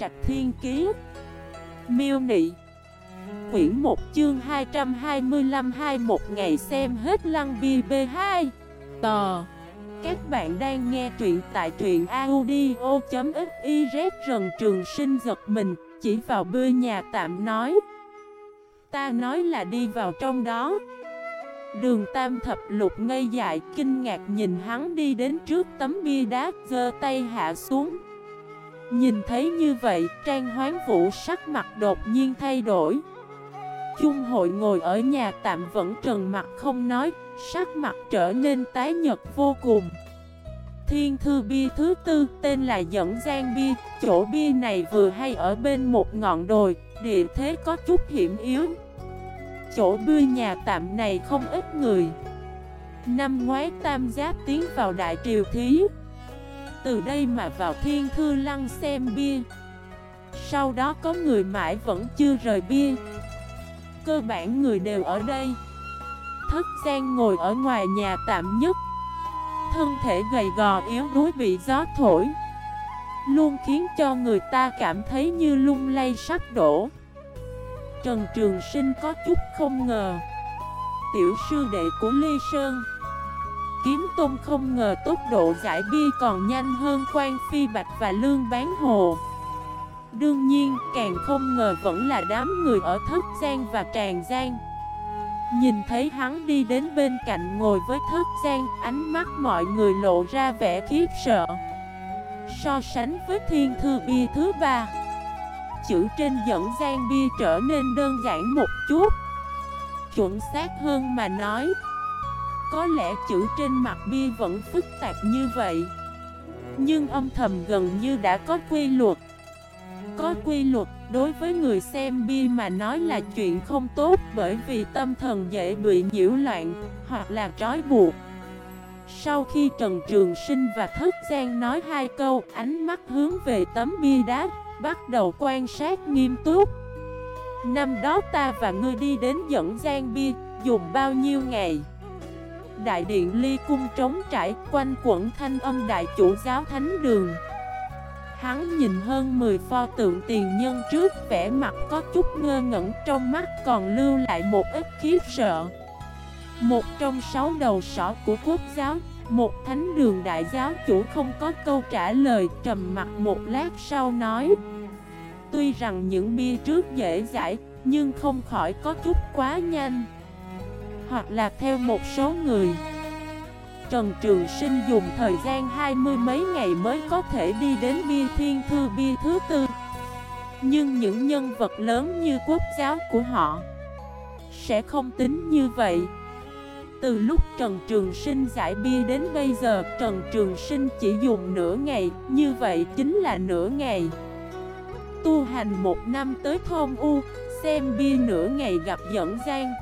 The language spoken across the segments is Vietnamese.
Trạch Thiên Kiế Miêu Nị. Quyển 1 chương 225 21 ngày xem hết lăng bi B2 Tò. Các bạn đang nghe truyện tại truyện audio.xyz Rần trường sinh giật mình, Chỉ vào bươi nhà tạm nói. Ta nói là đi vào trong đó. Đường tam thập lục ngây dại, kinh ngạc nhìn hắn đi đến trước tấm bia đá, giơ tay hạ xuống. Nhìn thấy như vậy, trang hoán vũ sắc mặt đột nhiên thay đổi. Chung hội ngồi ở nhà tạm vẫn trần mặt không nói, Sắc mặt trở nên tái nhật vô cùng. Thiên thư bia thứ tư, tên là Dẫn Giang Bia Chỗ bia này vừa hay ở bên một ngọn đồi, Địa thế có chút hiểm yếu. Chỗ bươi nhà tạm này không ít người. Năm ngoái tam giáp tiến vào đại triều thí. Từ đây mà vào thiên thư lăng xem bia. Sau đó có người mãi vẫn chưa rời bia. Cơ bản người đều ở đây. Thất gian ngồi ở ngoài nhà tạm nhất. Thân thể gầy gò yếu đuối bị gió thổi. Luôn khiến cho người ta cảm thấy như lung lay sắp đổ. Trần Trường Sinh có chút không ngờ. Tiểu sư đệ của Ly Sơn. Kiếm Tôn không ngờ tốc độ giải bia còn nhanh hơn Quan Phi Bạch và Lương Bán Hồ. Đương nhiên, càng không ngờ vẫn là đám người ở Thất Giang và Tràng Giang. Nhìn thấy hắn đi đến bên cạnh ngồi với Thất Giang, Ánh mắt mọi người lộ ra vẻ khiếp sợ. So sánh với Thiên Thư Bia thứ ba, chữ trên dẫn gian bia trở nên đơn giản một chút. Chuẩn xác hơn mà nói có lẽ chữ trên mặt bia vẫn phức tạp như vậy. Nhưng âm thầm gần như đã có quy luật. Có quy luật đối với người xem bia mà nói là chuyện không tốt Bởi vì tâm thần dễ bị nhiễu loạn hoặc là trói buộc. Sau khi Trần Trường Sinh và Thất Giang nói hai câu, ánh mắt hướng về tấm bia đá, Bắt đầu quan sát nghiêm túc. Năm đó ta và ngươi đi đến dẫn giang bia Dùng bao nhiêu ngày? Đại điện ly cung trống trải Quanh quẩn thanh âm đại chủ giáo thánh đường. Hắn nhìn hơn 10 pho tượng tiền nhân trước, vẻ mặt có chút ngơ ngẩn, trong mắt còn lưu lại một ít khiếp sợ. Một trong sáu đầu sỏ của quốc giáo, Một thánh đường đại giáo chủ không có câu trả lời, trầm mặt một lát sau nói, Tuy rằng những bia trước dễ giải, Nhưng không khỏi có chút quá nhanh. Hoặc là theo một số người. Trần Trường Sinh dùng thời gian hai mươi mấy ngày mới có thể đi đến bia thiên thư bia thứ tư. Nhưng những nhân vật lớn như quốc giáo của họ Sẽ không tính như vậy. Từ lúc Trần Trường Sinh giải bia đến bây giờ Trần Trường Sinh chỉ dùng nửa ngày. Như vậy chính là nửa ngày. Tu hành một năm tới thôn U, xem bia nửa ngày gặp dẫn gian.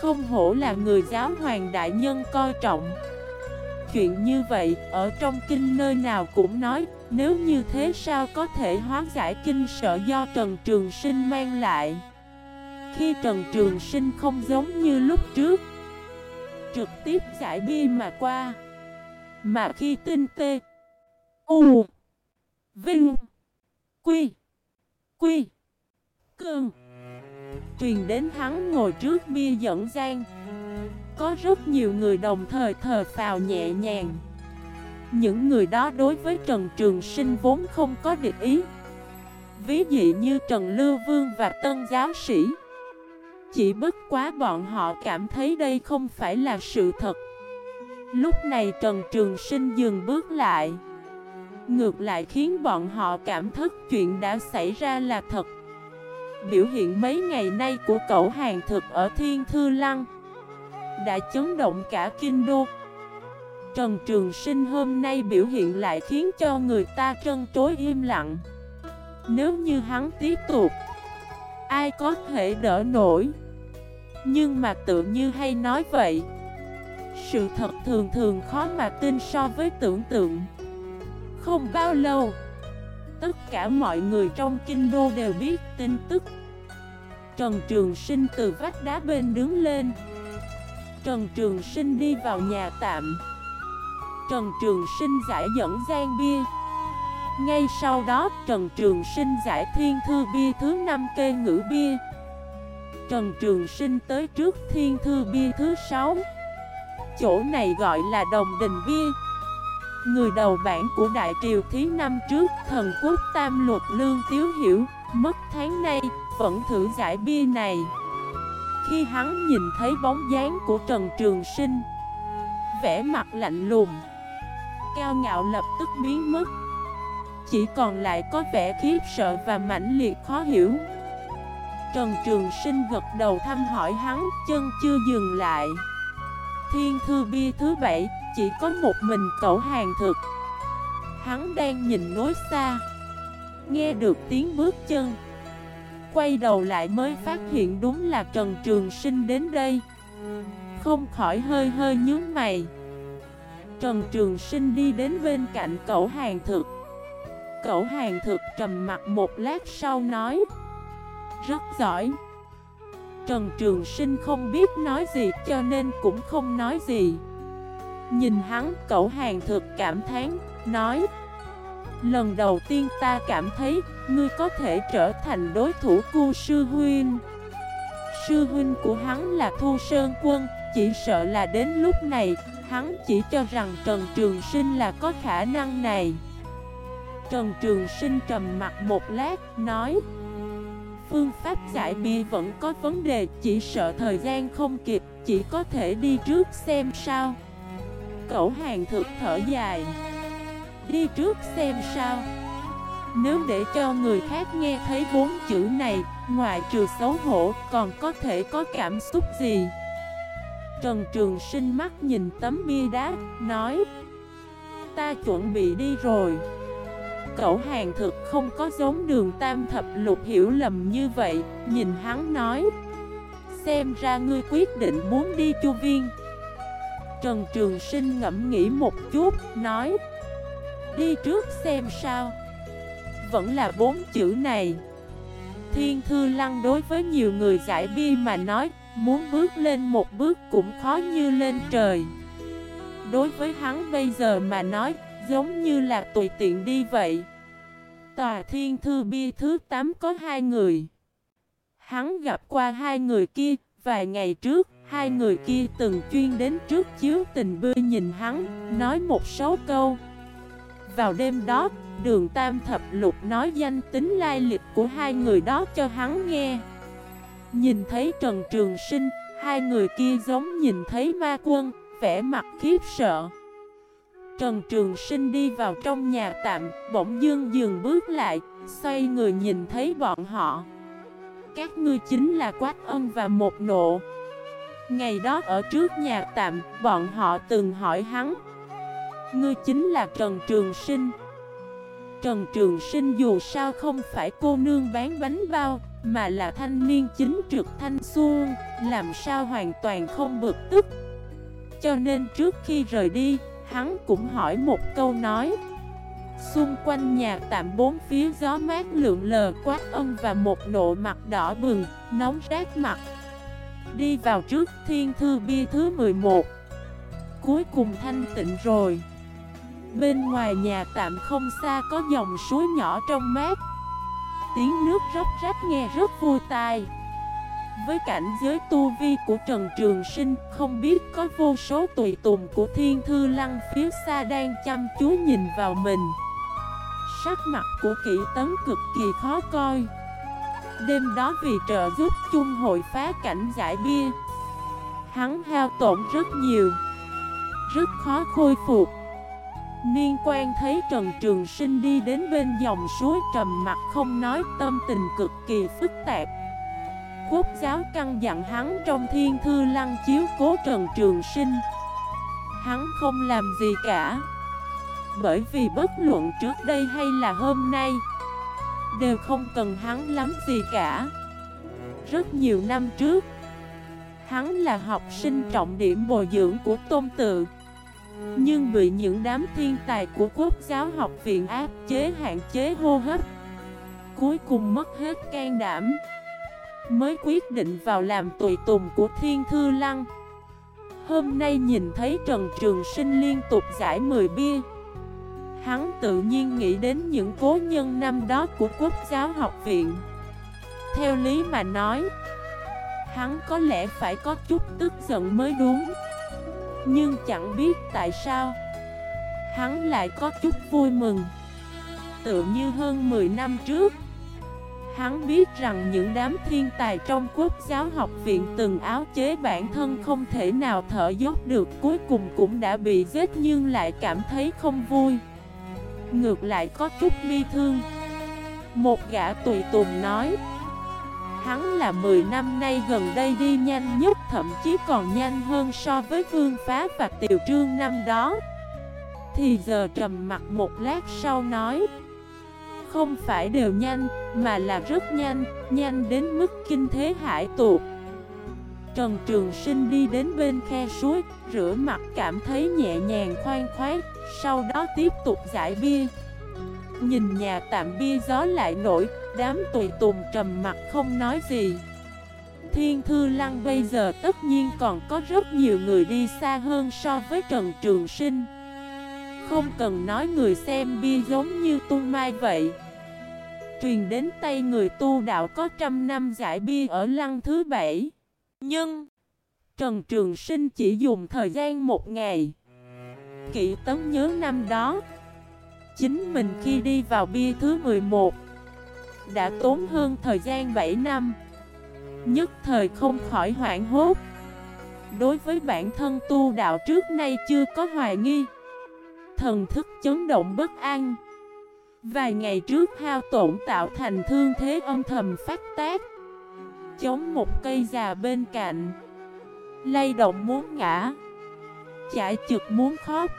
Không hổ là người giáo hoàng đại nhân coi trọng. Chuyện như vậy, ở trong kinh nơi nào cũng nói, nếu như thế sao có thể hóa giải kinh sợ do Trần Trường Sinh mang lại. Khi Trần Trường Sinh không giống như lúc trước, trực tiếp giải bi mà qua. Mà khi tinh tê, U, Vinh, Quy, Quy cường Truyền đến hắn ngồi trước bia dẫn gian. Có rất nhiều người đồng thời thờ phào nhẹ nhàng. Những người đó đối với Trần Trường Sinh vốn không có địch ý. Ví dụ như Trần Lưu Vương và Tân Giáo Sĩ. Chỉ bất quá bọn họ cảm thấy đây không phải là sự thật. Lúc này Trần Trường Sinh dừng bước lại. Ngược lại khiến bọn họ cảm thức chuyện đã xảy ra là thật. Biểu hiện mấy ngày nay của cậu hàng thực ở Thiên Thư Lăng Đã chấn động cả kinh đô. Trần Trường Sinh hôm nay biểu hiện lại khiến cho người ta trân trối im lặng. Nếu như hắn tiếp tục, Ai có thể đỡ nổi? Nhưng mà tự như hay nói vậy, Sự thật thường thường khó mà tin so với tưởng tượng. Không bao lâu Tất cả mọi người trong kinh đô đều biết tin tức. Trần Trường Sinh từ vách đá bên đứng lên. Trần Trường Sinh đi vào nhà tạm. Trần Trường Sinh giải dẫn gian bia. Ngay sau đó, Trần Trường Sinh giải thiên thư bia thứ 5 kê ngữ bia. Trần Trường Sinh tới trước thiên thư bia thứ 6 Chỗ này gọi là đồng đình bia. Người đầu bản của Đại Triều Thí năm trước, Thần quốc tam luật lương tiếu hiểu, Mất tháng nay, vẫn thử giải bia này. Khi hắn nhìn thấy bóng dáng của Trần Trường Sinh, vẻ mặt lạnh lùng, Cao ngạo lập tức biến mất. Chỉ còn lại có vẻ khiếp sợ và mãnh liệt khó hiểu. Trần Trường Sinh gật đầu thăm hỏi hắn, Chân chưa dừng lại. Thiên thư bia thứ bảy, Chỉ có một mình cậu hàng thực. Hắn đang nhìn nối xa. Nghe được tiếng bước chân. Quay đầu lại mới phát hiện đúng là Trần Trường Sinh đến đây. Không khỏi hơi hơi nhướng mày. Trần Trường Sinh đi đến bên cạnh cậu hàng thực. Cậu hàng thực trầm mặt một lát sau nói, Rất giỏi. Trần Trường Sinh không biết nói gì, cho nên cũng không nói gì. Nhìn hắn, cậu hàng thực cảm thán, Nói, Lần đầu tiên ta cảm thấy, Ngươi có thể trở thành đối thủ của sư huynh. Sư huynh của hắn là Thu Sơn Quân, Chỉ sợ là đến lúc này, Hắn chỉ cho rằng Trần Trường Sinh là có khả năng này. Trần Trường Sinh trầm mặt một lát, Nói Phương pháp giải bia vẫn có vấn đề, Chỉ sợ thời gian không kịp, Chỉ có thể đi trước xem sao. Cậu hàng thực thở dài. Đi trước xem sao. Nếu để cho người khác nghe thấy bốn chữ này, Ngoài trừ xấu hổ, Còn có thể có cảm xúc gì? Trần Trường Sinh mắt nhìn tấm bia đá, Nói, Ta chuẩn bị đi rồi. Cậu hàng thực không có giống đường tam thập lục hiểu lầm như vậy, Nhìn hắn nói. Xem ra ngươi quyết định muốn đi chu viên. Trần Trường Sinh ngẫm nghĩ một chút, Nói. Đi trước xem sao. Vẫn là bốn chữ này. Thiên Thư Lăng đối với nhiều người giải bi mà nói, Muốn bước lên một bước cũng khó như lên trời. Đối với hắn bây giờ mà nói Giống như là tùy tiện đi vậy. Tòa thiên thư bia thứ 8 có hai người. Hắn gặp qua hai người kia, Vài ngày trước, Hai người kia từng chuyên đến trước chiếu tình bươi nhìn hắn, Nói một số câu. Vào đêm đó, Đường Tam Thập Lục nói danh tính lai lịch của hai người đó cho hắn nghe. Nhìn thấy Trần Trường Sinh, Hai người kia giống nhìn thấy ma quân, Vẻ mặt khiếp sợ. Trần Trường Sinh đi vào trong nhà tạm, bỗng dương dừng bước lại, xoay người nhìn thấy bọn họ. Các ngươi chính là Quách Ân và một nộ. Ngày đó ở trước nhà tạm, bọn họ từng hỏi hắn. Ngươi chính là Trần Trường Sinh. Trần Trường Sinh dù sao không phải cô nương bán bánh bao, mà là thanh niên chính trực thanh xuân, làm sao hoàn toàn không bực tức. Cho nên trước khi rời đi, Hắn cũng hỏi một câu nói. Xung quanh nhà tạm bốn phía gió mát lượn lờ quát ân và một nộ mặt đỏ bừng, nóng rát mặt. Đi vào trước thiên thư bia thứ 11 Cuối cùng thanh tịnh rồi. Bên ngoài nhà tạm không xa có dòng suối nhỏ trong mát. Tiếng nước róc rách nghe rất vui tai với cảnh giới tu vi của Trần Trường Sinh, Không biết có vô số tùy tùng của Thiên Thư Lăng phía xa đang chăm chú nhìn vào mình. Sắc mặt của kỹ tấn cực kỳ khó coi. Đêm đó vì trợ giúp chung hội phá cảnh giải bia, Hắn hao tổn rất nhiều, Rất khó khôi phục. Niên quan thấy Trần Trường Sinh đi đến bên dòng suối trầm mặt không nói, tâm tình cực kỳ phức tạp quốc giáo căn dặn hắn trong thiên thư lăng chiếu cố Trần Trường Sinh. Hắn không làm gì cả. Bởi vì bất luận trước đây hay là hôm nay, Đều không cần hắn lắm gì cả. Rất nhiều năm trước, Hắn là học sinh trọng điểm bồi dưỡng của tôn tự. Nhưng bị những đám thiên tài của quốc giáo học viện áp chế, hạn chế hô hấp, Cuối cùng mất hết can đảm. Mới quyết định vào làm tùy tùng của Thiên Thư Lăng. Hôm nay nhìn thấy Trần Trường Sinh liên tục giải 10 bia. Hắn tự nhiên nghĩ đến những cố nhân năm đó của quốc giáo học viện. Theo lý mà nói, Hắn có lẽ phải có chút tức giận mới đúng. Nhưng chẳng biết tại sao, Hắn lại có chút vui mừng. Tự như hơn 10 năm trước Hắn biết rằng những đám thiên tài trong quốc giáo học viện từng áo chế bản thân không thể nào thở dốc được, Cuối cùng cũng đã bị giết nhưng lại cảm thấy không vui. Ngược lại có chút bi thương. Một gã tùy tùng nói, Hắn là 10 năm nay gần đây đi nhanh nhất, Thậm chí còn nhanh hơn so với Vương Phá và tiểu Trương năm đó. Thì giờ trầm mặt một lát sau nói không phải đều nhanh, Mà là rất nhanh Nhanh đến mức kinh thế hải tuột Trần Trường Sinh đi đến bên khe suối, Rửa mặt cảm thấy nhẹ nhàng khoan khoái, Sau đó tiếp tục giải bia. Nhìn nhà tạm bia gió lại nổi, Đám tùy tùng trầm mặt không nói gì. Thiên Thư Lăng bây giờ tất nhiên còn có rất nhiều người đi xa hơn so với Trần Trường Sinh. Không cần nói người xem bia giống như tu mai vậy. Truyền đến tay người tu đạo có trăm năm giải bia ở lăng thứ bảy. Nhưng, Trần Trường Sinh chỉ dùng thời gian một ngày. Kỵ tấn nhớ năm đó, Chính mình khi đi vào bia thứ 11 Đã tốn hơn thời gian 7 năm. Nhất thời không khỏi hoảng hốt. Đối với bản thân tu đạo trước nay chưa có hoài nghi. Thần thức chấn động bất an. Vài ngày trước hao tổn tạo thành thương thế âm thầm phát tác. Chống một cây già bên cạnh. Lay động muốn ngã. Chải trực muốn khóc.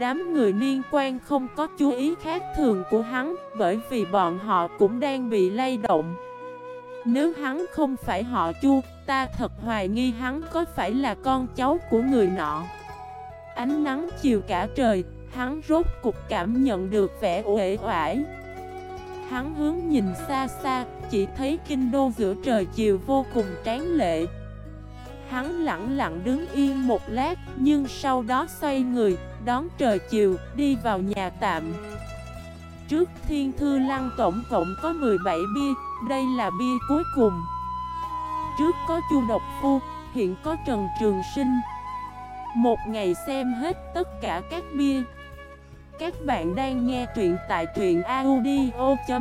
Đám người liên quan không có chú ý khác thường của hắn Bởi vì bọn họ cũng đang bị lay động. Nếu hắn không phải họ chu, Ta thật hoài nghi hắn có phải là con cháu của người nọ. Ánh nắng chiều cả trời, Hắn rốt cục cảm nhận được vẻ uể oải. Hắn hướng nhìn xa xa, Chỉ thấy kinh đô giữa trời chiều vô cùng tráng lệ. Hắn lặng lặng đứng yên một lát, Nhưng sau đó xoay người, Đón trời chiều, Đi vào nhà tạm. Trước thiên thư lăng tổng cộng có 17 bia, Đây là bia cuối cùng. Trước có chu độc phu, Hiện có Trần Trường Sinh. Một ngày xem hết tất cả các bia. Các bạn đang nghe truyện tại truyện audio.fif